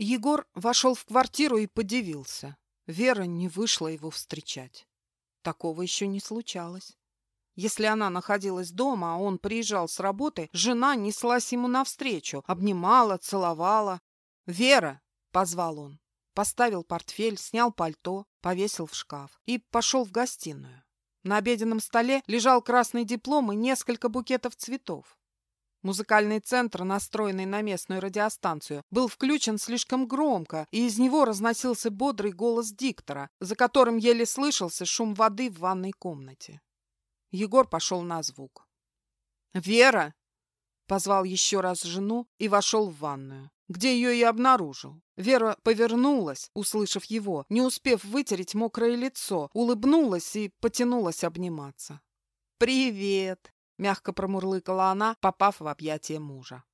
Егор вошел в квартиру и подивился. Вера не вышла его встречать. Такого еще не случалось. Если она находилась дома, а он приезжал с работы, жена неслась ему навстречу, обнимала, целовала. «Вера!» — позвал он. Поставил портфель, снял пальто, повесил в шкаф и пошел в гостиную. На обеденном столе лежал красный диплом и несколько букетов цветов. Музыкальный центр, настроенный на местную радиостанцию, был включен слишком громко, и из него разносился бодрый голос диктора, за которым еле слышался шум воды в ванной комнате. Егор пошел на звук. «Вера!» — позвал еще раз жену и вошел в ванную, где ее и обнаружил. Вера повернулась, услышав его, не успев вытереть мокрое лицо, улыбнулась и потянулась обниматься. «Привет!» — мягко промурлыкала она, попав в объятия мужа.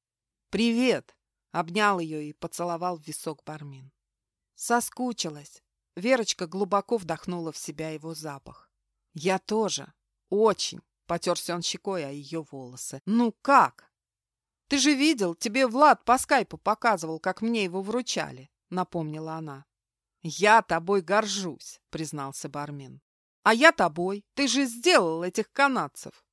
«Привет!» — обнял ее и поцеловал в висок Бармин. Соскучилась. Верочка глубоко вдохнула в себя его запах. «Я тоже!» «Очень!» — потерся он щекой о ее волосы. «Ну как?» «Ты же видел, тебе Влад по скайпу показывал, как мне его вручали», — напомнила она. «Я тобой горжусь», — признался Бармин. «А я тобой. Ты же сделал этих канадцев».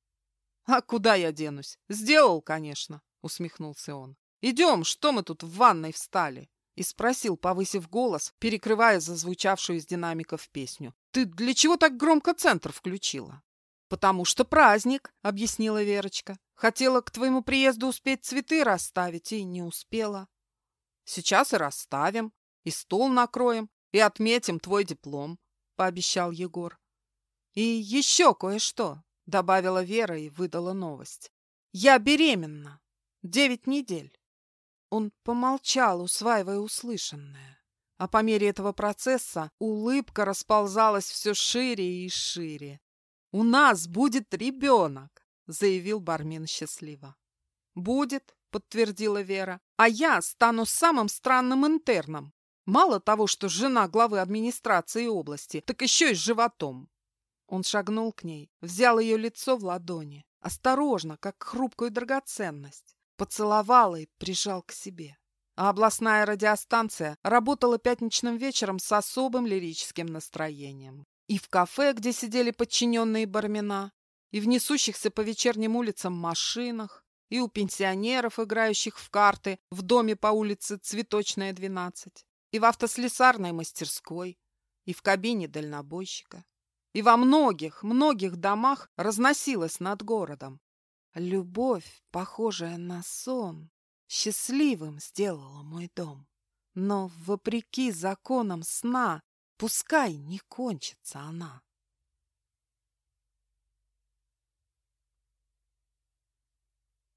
«А куда я денусь? Сделал, конечно», — усмехнулся он. «Идем, что мы тут в ванной встали?» И спросил, повысив голос, перекрывая зазвучавшую из динамиков песню. «Ты для чего так громко центр включила?» «Потому что праздник», — объяснила Верочка. «Хотела к твоему приезду успеть цветы расставить и не успела». «Сейчас и расставим, и стол накроем, и отметим твой диплом», — пообещал Егор. «И еще кое-что», — добавила Вера и выдала новость. «Я беременна. Девять недель». Он помолчал, усваивая услышанное. А по мере этого процесса улыбка расползалась все шире и шире. «У нас будет ребенок!» — заявил Бармин счастливо. «Будет», — подтвердила Вера. «А я стану самым странным интерном. Мало того, что жена главы администрации области, так еще и с животом». Он шагнул к ней, взял ее лицо в ладони, осторожно, как хрупкую драгоценность, поцеловал и прижал к себе. А областная радиостанция работала пятничным вечером с особым лирическим настроением. И в кафе, где сидели подчиненные бармена, и в несущихся по вечерним улицам машинах, и у пенсионеров, играющих в карты в доме по улице Цветочная, 12, и в автослесарной мастерской, и в кабине дальнобойщика. И во многих, многих домах разносилась над городом. Любовь, похожая на сон, счастливым сделала мой дом. Но, вопреки законам сна, Пускай не кончится она.